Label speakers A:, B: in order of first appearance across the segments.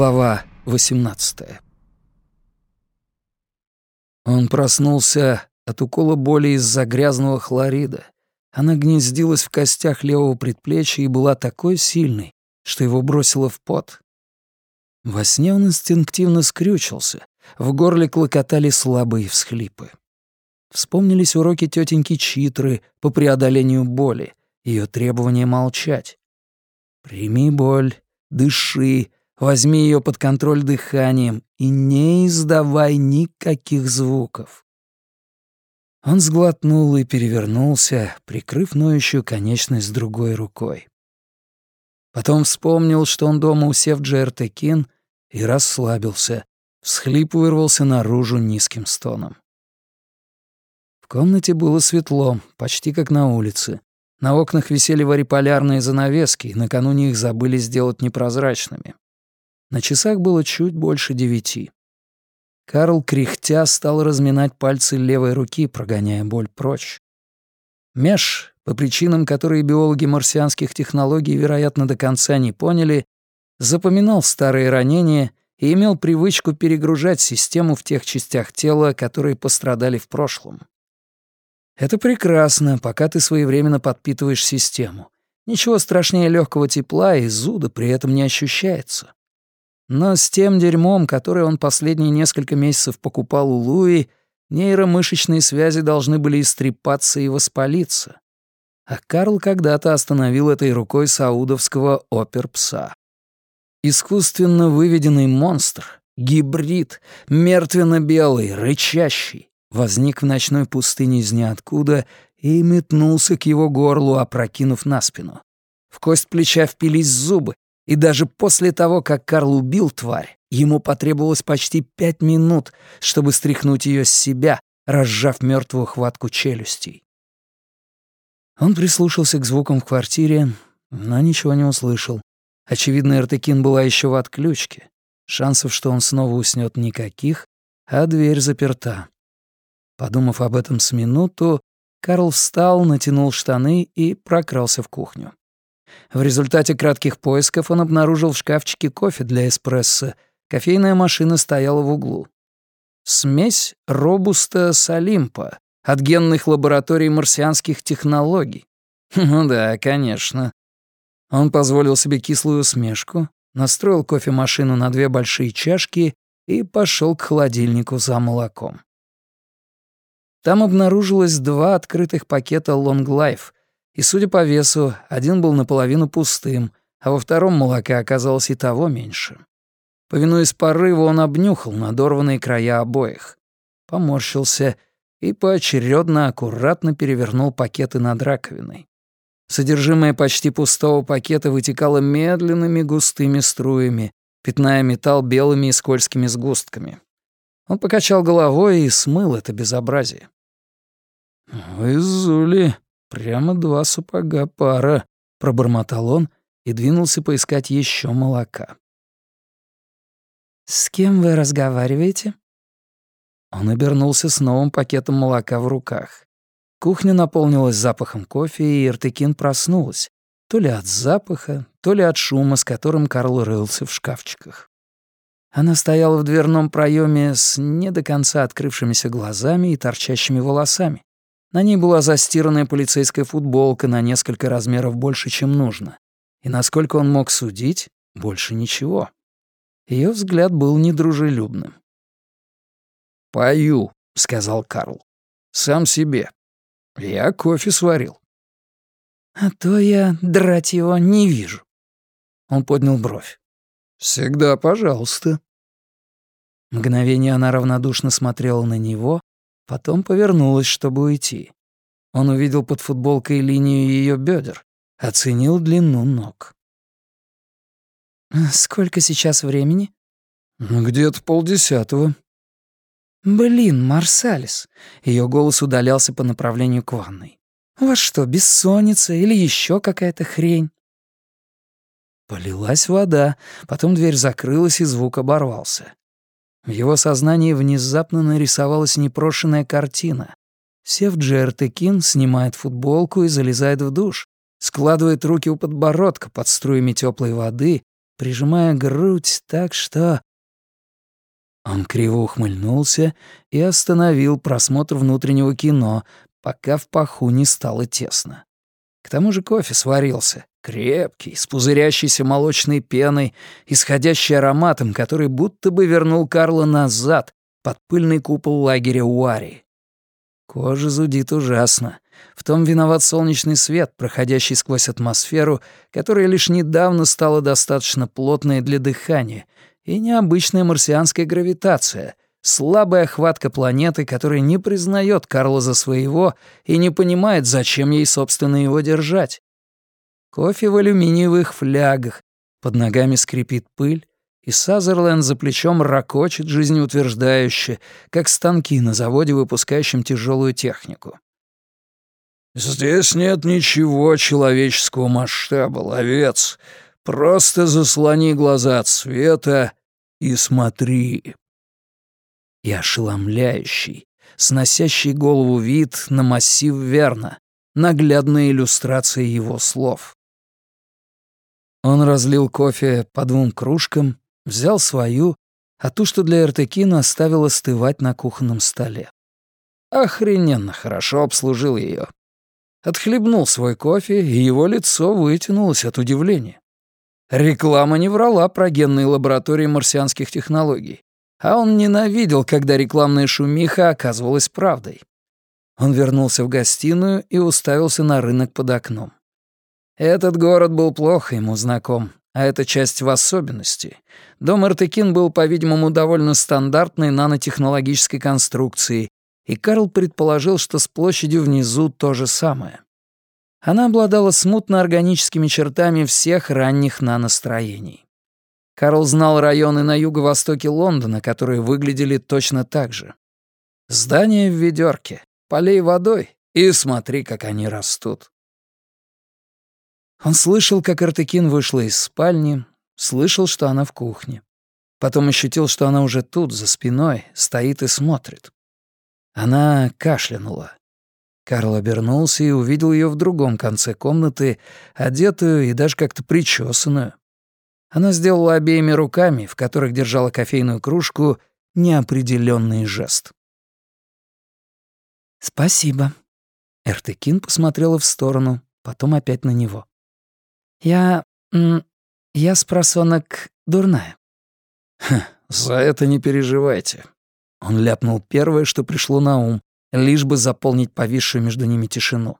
A: Глава 18 Он проснулся от укола боли из-за грязного хлорида. Она гнездилась в костях левого предплечья и была такой сильной, что его бросило в пот. Во сне он инстинктивно скрючился, в горле клокотали слабые всхлипы. Вспомнились уроки тетеньки Читры по преодолению боли, ее требование молчать. «Прими боль, дыши, Возьми ее под контроль дыханием и не издавай никаких звуков. Он сглотнул и перевернулся, прикрыв ноющую конечность другой рукой. Потом вспомнил, что он дома у Севджи Эртекин, и расслабился. Всхлип вырвался наружу низким стоном. В комнате было светло, почти как на улице. На окнах висели вариполярные занавески, и накануне их забыли сделать непрозрачными. На часах было чуть больше девяти. Карл, кряхтя, стал разминать пальцы левой руки, прогоняя боль прочь. Меш, по причинам, которые биологи марсианских технологий, вероятно, до конца не поняли, запоминал старые ранения и имел привычку перегружать систему в тех частях тела, которые пострадали в прошлом. Это прекрасно, пока ты своевременно подпитываешь систему. Ничего страшнее легкого тепла и зуда при этом не ощущается. Но с тем дерьмом, которое он последние несколько месяцев покупал у Луи, нейромышечные связи должны были истрепаться и воспалиться. А Карл когда-то остановил этой рукой саудовского оперпса. Искусственно выведенный монстр, гибрид, мертвенно-белый, рычащий, возник в ночной пустыне из ниоткуда и метнулся к его горлу, опрокинув на спину. В кость плеча впились зубы, и даже после того, как Карл убил тварь, ему потребовалось почти пять минут, чтобы стряхнуть ее с себя, разжав мертвую хватку челюстей. Он прислушался к звукам в квартире, но ничего не услышал. Очевидно, Эртекин была еще в отключке. Шансов, что он снова уснет, никаких, а дверь заперта. Подумав об этом с минуту, Карл встал, натянул штаны и прокрался в кухню. В результате кратких поисков он обнаружил в шкафчике кофе для эспрессо. Кофейная машина стояла в углу. Смесь робуста с Олимпа от генных лабораторий марсианских технологий. Ну да, конечно. Он позволил себе кислую усмешку, настроил кофемашину на две большие чашки и пошел к холодильнику за молоком. Там обнаружилось два открытых пакета Long Life — и, судя по весу, один был наполовину пустым, а во втором молока оказалось и того меньше. Повинуясь порыву, он обнюхал надорванные края обоих, поморщился и поочередно аккуратно перевернул пакеты над раковиной. Содержимое почти пустого пакета вытекало медленными густыми струями, пятная металл белыми и скользкими сгустками. Он покачал головой и смыл это безобразие. «Вы, Зули, «Прямо два сапога пара», — пробормотал он и двинулся поискать еще молока.
B: «С кем вы разговариваете?»
A: Он обернулся с новым пакетом молока в руках. Кухня наполнилась запахом кофе, и Иртыкин проснулась, то ли от запаха, то ли от шума, с которым Карл рылся в шкафчиках. Она стояла в дверном проеме с не до конца открывшимися глазами и торчащими волосами. На ней была застиранная полицейская футболка на несколько размеров больше, чем нужно. И насколько он мог судить, больше ничего. Ее взгляд был недружелюбным. «Пою», — сказал Карл. «Сам себе. Я кофе сварил».
B: «А то я драть его не вижу».
A: Он поднял бровь. «Всегда пожалуйста». Мгновение она равнодушно смотрела на него, Потом повернулась, чтобы уйти. Он увидел под футболкой линию ее бедер, оценил длину ног.
B: «Сколько сейчас времени?»
A: «Где-то полдесятого».
B: «Блин, Марсалис!» Ее голос удалялся по направлению к ванной. «У вас что, бессонница или еще какая-то хрень?»
A: Полилась вода, потом дверь закрылась, и звук оборвался. В его сознании внезапно нарисовалась непрошенная картина. Сев Джертекин снимает футболку и залезает в душ, складывает руки у подбородка под струями теплой воды, прижимая грудь так, что... Он криво ухмыльнулся и остановил просмотр внутреннего кино, пока в паху не стало тесно. К тому же кофе сварился, крепкий, с пузырящейся молочной пеной, исходящий ароматом, который будто бы вернул Карла назад, под пыльный купол лагеря Уари. Кожа зудит ужасно. В том виноват солнечный свет, проходящий сквозь атмосферу, которая лишь недавно стала достаточно плотной для дыхания, и необычная марсианская гравитация, слабая хватка планеты, которая не признает Карла за своего и не понимает, зачем ей, собственно, его держать. Кофе в алюминиевых флягах, под ногами скрипит пыль, и Сазерленд за плечом ракочет жизнеутверждающе, как станки на заводе, выпускающем тяжелую технику. «Здесь нет ничего человеческого масштаба, ловец. Просто заслони глаза от света и смотри». И ошеломляющий, сносящий голову вид на массив Верна, наглядная иллюстрация его слов. Он разлил кофе по двум кружкам, взял свою, а ту, что для Эртекина, оставил остывать на кухонном столе. Охрененно хорошо обслужил ее. Отхлебнул свой кофе, и его лицо вытянулось от удивления. Реклама не врала про генные лаборатории марсианских технологий, а он ненавидел, когда рекламная шумиха оказывалась правдой. Он вернулся в гостиную и уставился на рынок под окном. Этот город был плохо ему знаком, а эта часть в особенности. Дом Артекин был, по-видимому, довольно стандартной нанотехнологической конструкцией, и Карл предположил, что с площадью внизу то же самое. Она обладала смутно-органическими чертами всех ранних наностроений. Карл знал районы на юго-востоке Лондона, которые выглядели точно так же. Здания в ведерке, полей водой, и смотри, как они растут. Он слышал, как Артекин вышла из спальни, слышал, что она в кухне. Потом ощутил, что она уже тут, за спиной, стоит и смотрит. Она кашлянула. Карл обернулся и увидел ее в другом конце комнаты, одетую и даже как-то причесанную. Она сделала обеими руками, в которых держала кофейную кружку, неопределенный жест. «Спасибо». Эртыкин посмотрела в сторону, потом опять на него. «Я... я с просонок дурная».
C: «Хм, «За это не переживайте.
A: Он ляпнул первое, что пришло на ум, лишь бы заполнить повисшую между ними тишину.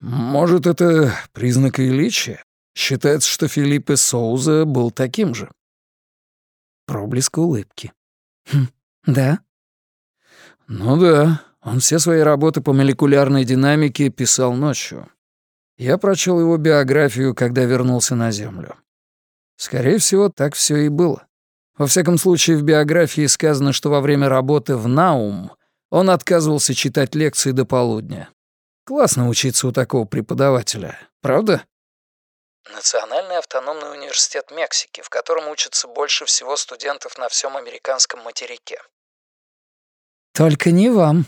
C: «Может, это признак величия? Считается, что Филиппе Соуза был таким же».
A: Проблеск улыбки. «Хм, да?»
C: «Ну да, он все свои работы по молекулярной динамике писал ночью. Я прочел его биографию, когда вернулся на Землю. Скорее всего, так все и было. Во всяком случае, в биографии сказано, что во время работы в Наум он отказывался читать лекции до полудня. Классно учиться у такого преподавателя, правда?
A: Национальный автономный университет Мексики, в котором учатся больше всего студентов на всем американском материке. Только не вам.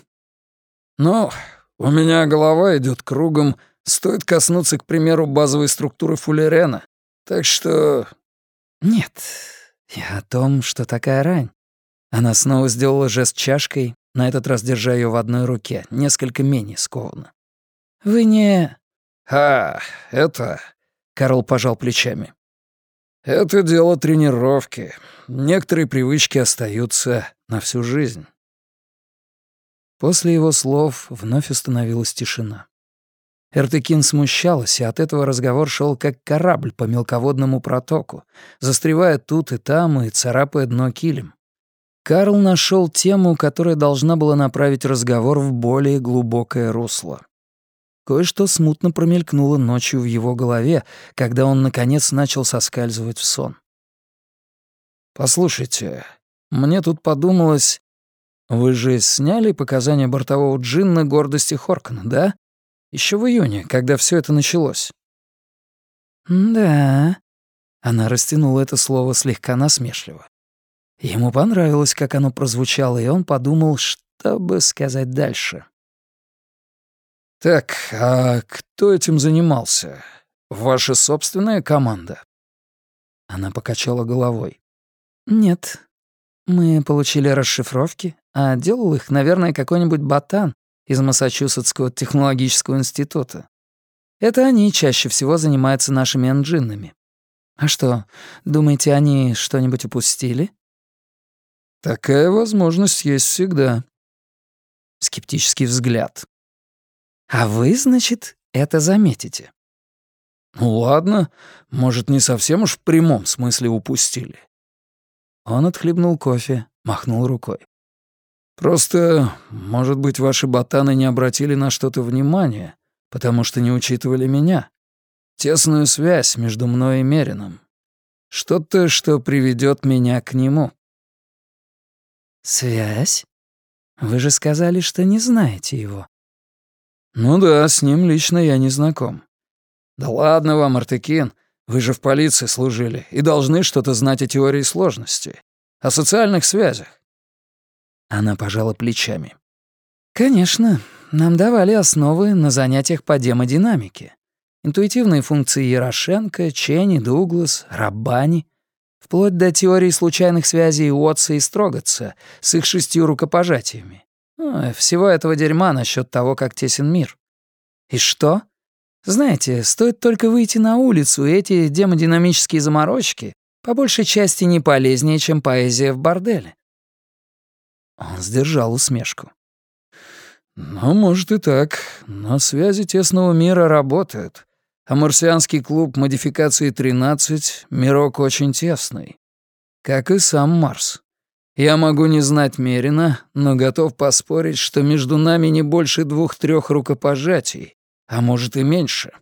C: Ну, у меня голова идет кругом, стоит коснуться, к примеру, базовой структуры фуллерена. Так что...
A: Нет, «Я о том, что такая рань». Она снова сделала жест чашкой, на этот раз держа ее в одной руке, несколько менее скованно. «Вы не...»
C: «А, это...»
A: — Карл пожал плечами.
C: «Это дело тренировки. Некоторые привычки остаются на всю жизнь».
A: После его слов вновь установилась тишина. Эртыкин смущалась, и от этого разговор шел как корабль по мелководному протоку, застревая тут и там и царапая дно килем. Карл нашел тему, которая должна была направить разговор в более глубокое русло. Кое-что смутно промелькнуло ночью в его голове, когда он, наконец, начал соскальзывать в сон.
C: «Послушайте, мне тут подумалось... Вы же сняли показания бортового джинна гордости Хоркана, да? Еще в июне, когда все это началось.
A: «Да». Она растянула это слово слегка насмешливо. Ему понравилось, как оно прозвучало, и он подумал, что бы сказать дальше.
C: «Так, а кто этим занимался? Ваша собственная команда?»
A: Она покачала головой.
B: «Нет. Мы получили расшифровки, а делал их, наверное, какой-нибудь ботан из Массачусетского технологического института. Это они чаще всего занимаются нашими энджинами. А что, думаете, они что-нибудь упустили?»
A: «Такая возможность есть всегда».
B: Скептический взгляд. «А вы, значит, это заметите?»
A: «Ну ладно, может, не совсем уж в прямом смысле упустили».
B: Он отхлебнул кофе, махнул рукой.
A: «Просто, может быть, ваши ботаны не обратили на что-то внимание, потому что не учитывали меня. Тесную связь между мной и Мерином. Что-то, что приведет меня к нему».
B: «Связь? Вы же сказали, что не знаете его».
A: «Ну да, с ним лично я не знаком». «Да ладно вам, Артекин, вы же в полиции служили и должны что-то знать о теории сложности, о социальных связях».
B: Она пожала плечами. «Конечно, нам давали основы на занятиях по демодинамике. Интуитивные функции Ярошенко, Ченни, Дуглас, Раббани вплоть до теории случайных связей Уотса и Строгатца с их шестью рукопожатиями. Всего этого дерьма насчет того, как тесен мир. И что? Знаете, стоит только выйти на улицу, и эти демодинамические заморочки по большей части не полезнее, чем поэзия в борделе.
A: Он сдержал усмешку. «Ну, может и так, но связи тесного мира работают. А марсианский клуб модификации 13 — мирок очень тесный. Как и сам Марс. Я могу не знать Мерина, но готов поспорить, что между нами не больше двух-трех рукопожатий, а может и меньше.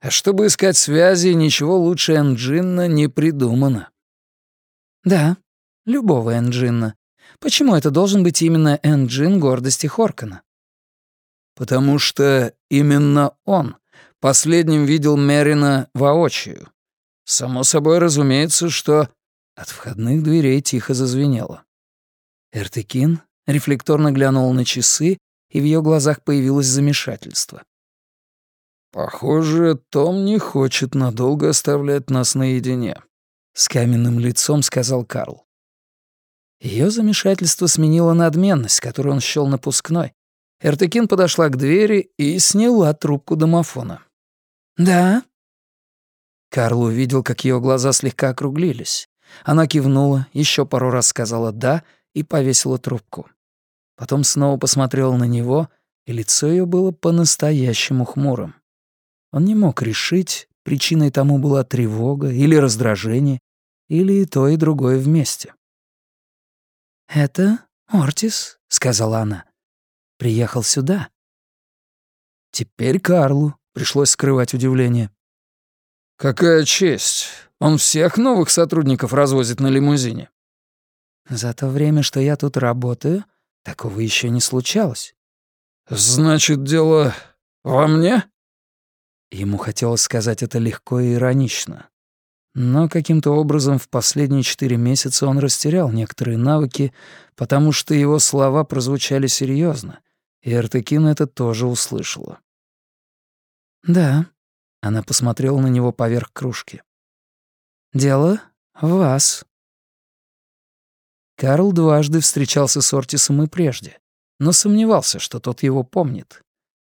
A: А чтобы искать связи, ничего лучше Энджинна не придумано.
B: Да, любого Энджинна. Почему это должен быть именно Энджин гордости Хоркана?
A: Потому что именно он — последним видел Мерина воочию. Само собой разумеется, что... От входных дверей тихо зазвенело.
B: Эртыкин рефлекторно глянул на часы, и в ее глазах появилось замешательство.
A: «Похоже, Том не хочет надолго оставлять нас наедине», — с каменным лицом сказал Карл.
B: Ее замешательство сменило надменность, которую он счёл напускной. Эртыкин подошла к двери и сняла трубку домофона. «Да?» Карл увидел, как ее глаза слегка округлились. Она кивнула, еще пару раз сказала «да» и повесила трубку. Потом снова посмотрела на него, и лицо ее было по-настоящему хмурым. Он не мог решить, причиной тому была тревога или раздражение, или и то, и другое вместе. «Это Ортис», — сказала она. «Приехал сюда». Теперь Карлу Пришлось скрывать удивление.
A: «Какая честь! Он всех новых сотрудников развозит на лимузине».
B: «За то время, что я тут работаю, такого еще не случалось».
A: «Значит, дело во мне?»
B: Ему хотелось сказать это легко и иронично. Но каким-то образом в последние четыре месяца он растерял некоторые навыки, потому что его слова прозвучали серьезно, и Эртекин это тоже услышала. «Да». Она посмотрела на него поверх кружки. «Дело в вас». Карл дважды встречался с Ортисом и прежде, но сомневался, что тот его помнит.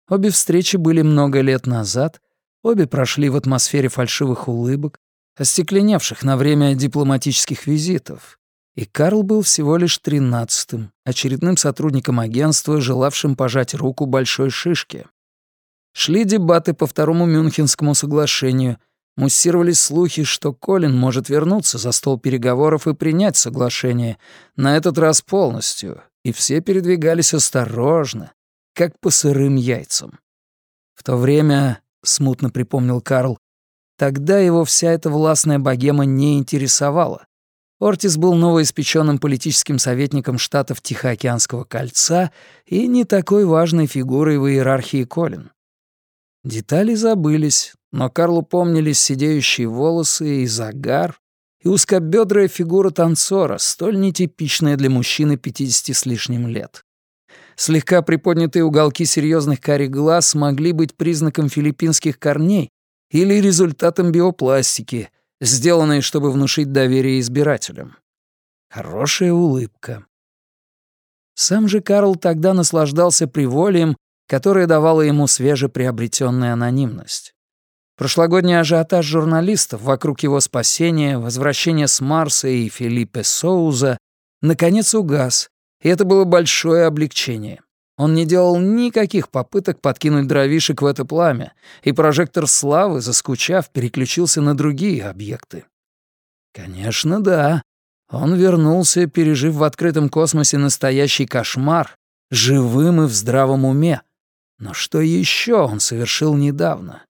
B: Обе встречи были много лет назад, обе прошли в атмосфере фальшивых улыбок, остекленевших на время дипломатических визитов. И Карл был всего лишь тринадцатым, очередным сотрудником агентства, желавшим пожать руку большой шишке. Шли дебаты по второму Мюнхенскому соглашению. Муссировались слухи, что Колин может вернуться за стол переговоров и принять соглашение, на этот раз полностью, и все передвигались осторожно, как по сырым яйцам. В то время, смутно припомнил Карл, тогда его вся эта властная богема не интересовала. Ортис был новоиспеченным политическим советником штатов Тихоокеанского кольца и не такой важной фигурой в иерархии Колин. Детали забылись, но Карлу помнились сидеющие волосы и загар, и узкобедрая фигура танцора, столь нетипичная для мужчины 50 с лишним лет. Слегка приподнятые уголки серьезных карих глаз могли быть признаком филиппинских корней или результатом биопластики,
A: сделанные, чтобы внушить доверие избирателям. Хорошая улыбка. Сам же Карл тогда наслаждался приволием, которое давало ему свежеприобретенная анонимность. Прошлогодний ажиотаж журналистов вокруг его спасения, возвращения с Марса и Филиппе Соуза наконец угас, и это было большое облегчение. Он не делал никаких попыток подкинуть дровишек в это пламя, и прожектор славы, заскучав, переключился на другие объекты. Конечно, да. Он вернулся, пережив в открытом космосе настоящий кошмар, живым и в здравом уме. Но что еще он совершил недавно?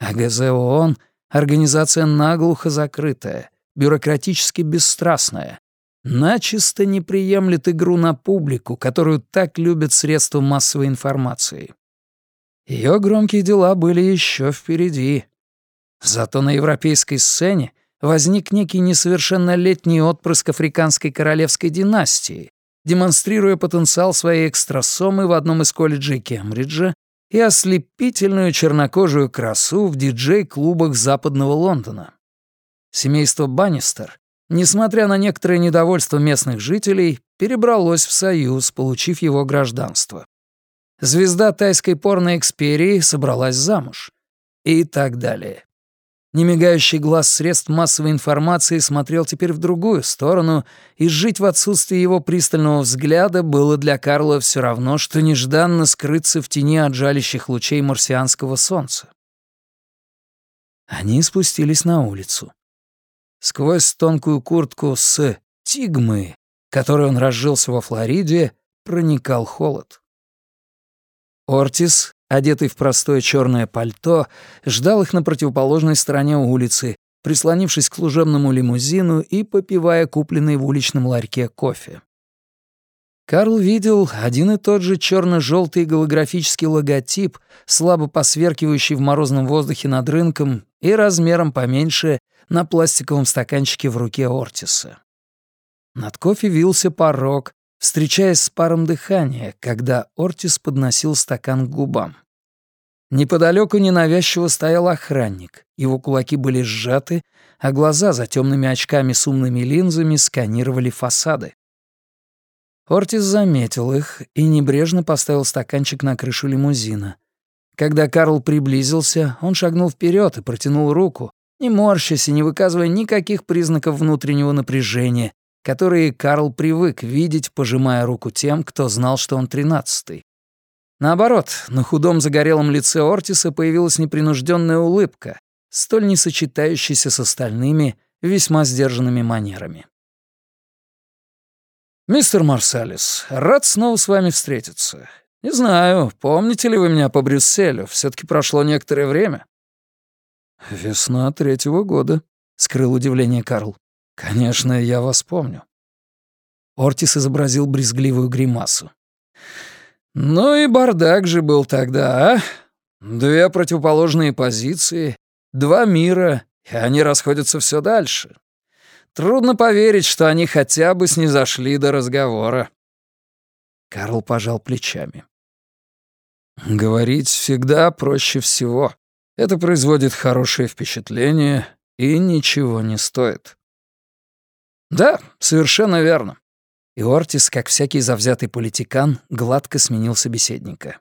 A: АГЗ ООН — организация наглухо закрытая, бюрократически бесстрастная, начисто не приемлет игру на публику, которую так любят средства массовой информации. Ее громкие дела были еще впереди. Зато на европейской сцене возник некий несовершеннолетний отпрыск африканской королевской династии, демонстрируя потенциал своей экстрасомы в одном из колледжей Кембриджа и ослепительную чернокожую красу в диджей-клубах западного Лондона. Семейство Баннистер, несмотря на некоторое недовольство местных жителей, перебралось в Союз, получив его гражданство. Звезда тайской порноэксперии собралась замуж. И так далее. Немигающий глаз средств массовой информации смотрел теперь в другую сторону, и жить в отсутствии его пристального взгляда было для Карла все равно, что нежданно скрыться в тени от лучей марсианского солнца. Они спустились на улицу. Сквозь тонкую куртку с «тигмы», которой он разжился во Флориде, проникал холод. Ортис одетый в простое черное пальто, ждал их на противоположной стороне улицы, прислонившись к служебному лимузину и попивая купленный в уличном ларьке кофе. Карл видел один и тот же черно-желтый голографический логотип, слабо посверкивающий в морозном воздухе над рынком и размером поменьше на пластиковом стаканчике в руке Ортиса. Над кофе вился порог, встречаясь с паром дыхания, когда Ортис подносил стакан к губам. Неподалеку ненавязчиво стоял охранник. Его кулаки были сжаты, а глаза за темными очками с умными линзами сканировали фасады. Ортис заметил их и небрежно поставил стаканчик на крышу лимузина. Когда Карл приблизился, он шагнул вперед и протянул руку, не морщась и не выказывая никаких признаков внутреннего напряжения, которые Карл привык видеть, пожимая руку тем, кто знал, что он тринадцатый. Наоборот, на худом загорелом лице Ортиса появилась непринужденная улыбка, столь не сочетающаяся с остальными, весьма сдержанными манерами. «Мистер Марсалис, рад снова с вами встретиться. Не знаю, помните ли вы меня по Брюсселю, все таки прошло некоторое время». «Весна третьего года», — скрыл удивление Карл. «Конечно, я вас помню». Ортис изобразил брезгливую гримасу. «Ну и бардак же был тогда, а? Две противоположные позиции, два мира, и они расходятся все дальше. Трудно поверить, что они хотя бы снизошли до разговора». Карл пожал плечами. «Говорить всегда проще всего. Это производит хорошее впечатление и ничего не стоит». Да, совершенно верно. И Ортис, как всякий завзятый политикан, гладко сменил собеседника.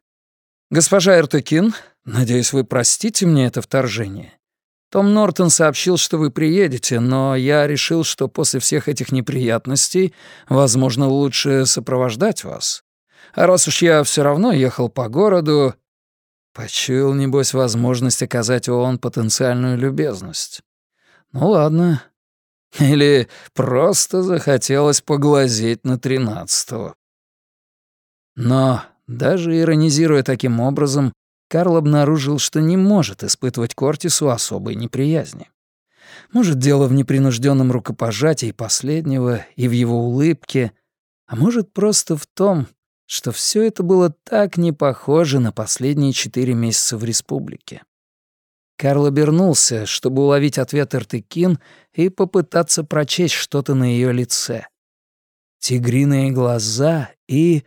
A: «Госпожа Эртекин, надеюсь, вы простите мне это вторжение. Том Нортон сообщил, что вы приедете, но я решил, что после всех этих неприятностей, возможно, лучше сопровождать вас. А раз уж я все равно ехал по городу, почуял, небось, возможность оказать ООН потенциальную любезность. Ну ладно, или просто захотелось поглазеть на тринадцатого. Но, даже иронизируя таким образом, Карл обнаружил, что не может испытывать Кортису особой неприязни. Может, дело в непринужденном рукопожатии последнего и в его улыбке, а может, просто в том, что все это было так не похоже на последние четыре месяца в республике. Карл обернулся, чтобы уловить ответ Эртыкин и попытаться прочесть что-то на ее лице. Тигриные глаза и...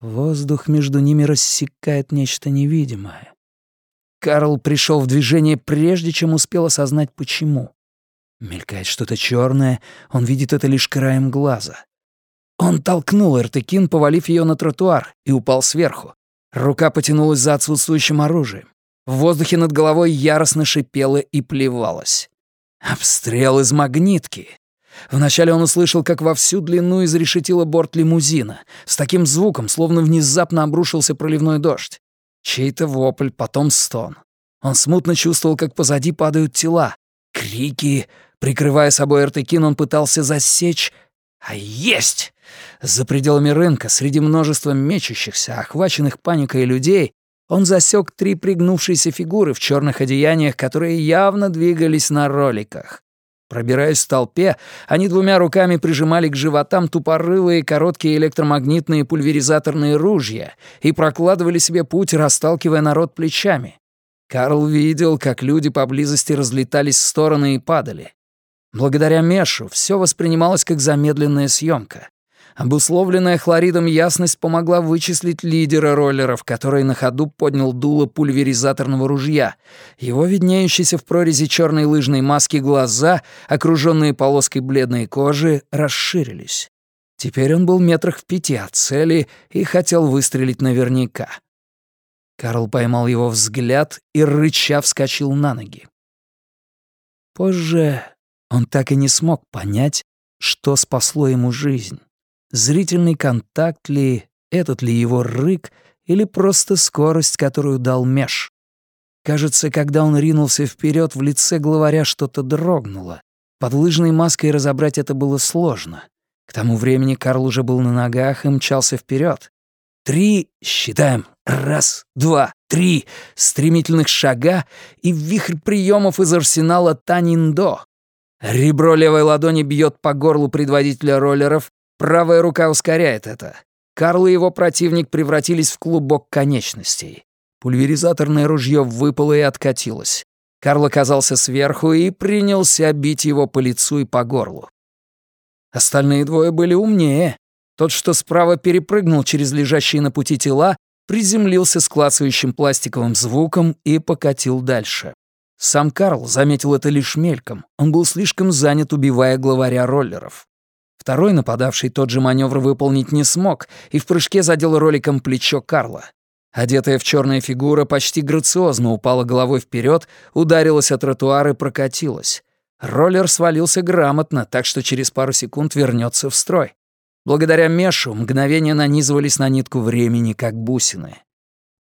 A: Воздух между ними рассекает нечто невидимое. Карл пришел в движение прежде, чем успел осознать, почему. Мелькает что-то черное, он видит это лишь краем глаза. Он толкнул Эртекин, повалив ее на тротуар, и упал сверху. Рука потянулась за отсутствующим оружием. В воздухе над головой яростно шипела и плевалась. Обстрел из магнитки. Вначале он услышал, как во всю длину изрешетило борт лимузина, с таким звуком, словно внезапно обрушился проливной дождь. Чей-то вопль, потом стон. Он смутно чувствовал, как позади падают тела. Крики. Прикрывая собой Эртекин, он пытался засечь... А есть! За пределами рынка, среди множества мечущихся, охваченных паникой людей, он засек три пригнувшиеся фигуры в черных одеяниях, которые явно двигались на роликах. Пробираясь в толпе, они двумя руками прижимали к животам тупорылые короткие электромагнитные пульверизаторные ружья и прокладывали себе путь, расталкивая народ плечами. Карл видел, как люди поблизости разлетались в стороны и падали. Благодаря Мешу все воспринималось как замедленная съемка. Обусловленная хлоридом ясность помогла вычислить лидера роллеров, который на ходу поднял дуло пульверизаторного ружья. Его виднеющиеся в прорези черной лыжной маски глаза, окруженные полоской бледной кожи, расширились. Теперь он был метрах в пяти от цели и хотел выстрелить наверняка. Карл поймал его взгляд и, рыча, вскочил на ноги. Позже он так и не смог понять, что спасло ему жизнь. Зрительный контакт ли, этот ли его рык, или просто скорость, которую дал Меш. Кажется, когда он ринулся вперед, в лице главаря что-то дрогнуло. Под лыжной маской разобрать это было сложно. К тому времени Карл уже был на ногах и мчался вперед. Три, считаем, раз, два, три стремительных шага и вихрь приемов из арсенала Таниндо. Ребро левой ладони бьет по горлу предводителя роллеров, Правая рука ускоряет это. Карл и его противник превратились в клубок конечностей. Пульверизаторное ружье выпало и откатилось. Карл оказался сверху и принялся бить его по лицу и по горлу. Остальные двое были умнее. Тот, что справа перепрыгнул через лежащие на пути тела, приземлился с клацающим пластиковым звуком и покатил дальше. Сам Карл заметил это лишь мельком. Он был слишком занят, убивая главаря роллеров. Второй нападавший тот же маневр выполнить не смог и в прыжке задел роликом плечо Карла. Одетая в черная фигура почти грациозно упала головой вперед, ударилась о тротуар и прокатилась. Роллер свалился грамотно, так что через пару секунд вернется в строй. Благодаря Мешу мгновения нанизывались на нитку времени, как бусины.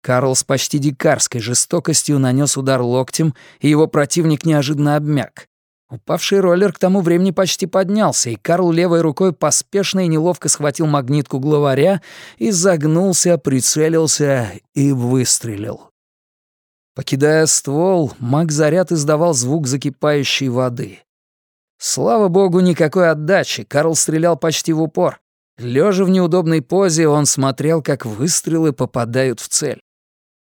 A: Карл с почти дикарской жестокостью нанес удар локтем, и его противник неожиданно обмяк. Упавший роллер к тому времени почти поднялся, и Карл левой рукой поспешно и неловко схватил магнитку главаря и загнулся, прицелился и выстрелил. Покидая ствол, маг-заряд издавал звук закипающей воды. Слава богу, никакой отдачи, Карл стрелял почти в упор. Лежа в неудобной позе, он смотрел, как выстрелы попадают в цель.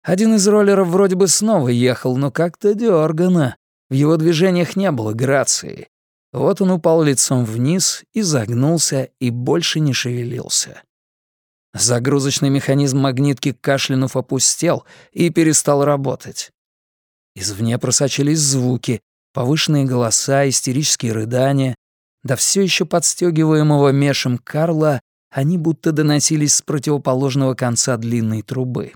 A: Один из роллеров вроде бы снова ехал, но как-то дёрганно. В его движениях не было грации. Вот он упал лицом вниз, и загнулся и больше не шевелился. Загрузочный механизм магнитки кашлянув опустел и перестал работать. Извне просочились звуки, повышенные голоса, истерические рыдания. Да все еще подстегиваемого мешем Карла они будто доносились с противоположного конца длинной трубы.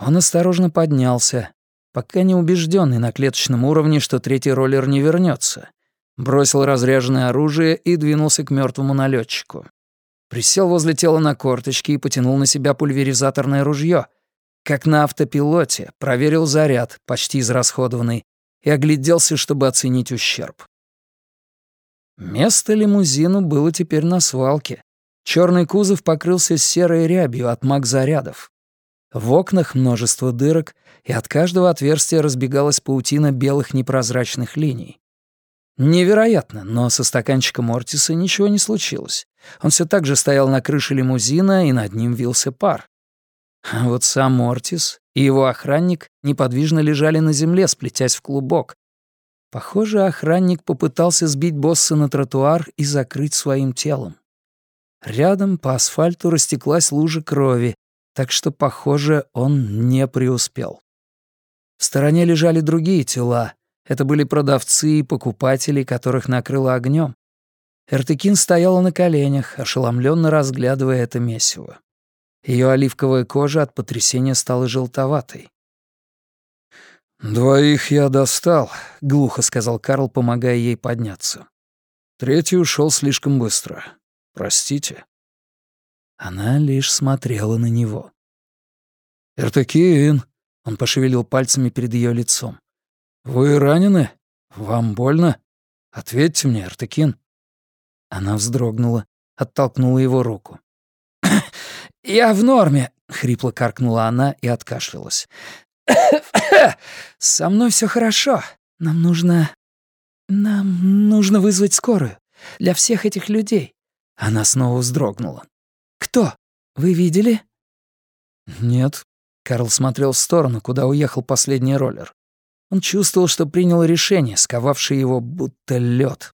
A: Он осторожно поднялся, пока не убежденный на клеточном уровне, что третий роллер не вернется. Бросил разряженное оружие и двинулся к мертвому налетчику. Присел возле тела на корточки и потянул на себя пульверизаторное ружье. Как на автопилоте, проверил заряд, почти израсходованный, и огляделся, чтобы оценить ущерб. Место лимузину было теперь на свалке. Черный кузов покрылся серой рябью от маг-зарядов. В окнах множество дырок, и от каждого отверстия разбегалась паутина белых непрозрачных линий. Невероятно, но со стаканчиком Ортиса ничего не случилось. Он все так же стоял на крыше лимузина, и над ним вился пар. А вот сам Ортис и его охранник неподвижно лежали на земле, сплетясь в клубок. Похоже, охранник попытался сбить босса на тротуар и закрыть своим телом. Рядом по асфальту растеклась лужа крови, так что, похоже, он не преуспел. В стороне лежали другие тела.
B: Это были продавцы и покупатели, которых накрыло огнем. Эртыкин стояла на коленях, ошеломленно разглядывая это месиво. Ее оливковая кожа от потрясения стала желтоватой.
C: «Двоих я достал», — глухо сказал Карл, помогая ей подняться. Третий ушел слишком быстро. Простите.
B: Она лишь смотрела на него.
C: «Эртыкин», — он пошевелил пальцами перед ее лицом. «Вы ранены? Вам больно? Ответьте мне, Эртыкин».
B: Она вздрогнула, оттолкнула его руку. «Я в норме», — хрипло каркнула она и откашлялась. «Со мной все хорошо. Нам нужно... Нам нужно вызвать скорую. Для всех этих людей». Она снова вздрогнула. «Кто? Вы видели?»
C: «Нет».
B: Карл смотрел в сторону, куда уехал последний роллер. Он чувствовал, что принял решение, сковавшее его будто лед.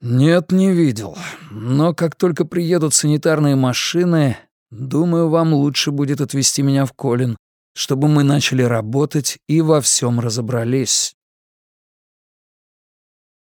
C: «Нет, не видел. Но как только приедут санитарные машины, думаю, вам лучше будет отвезти меня в Колин, чтобы мы начали работать и во всем разобрались».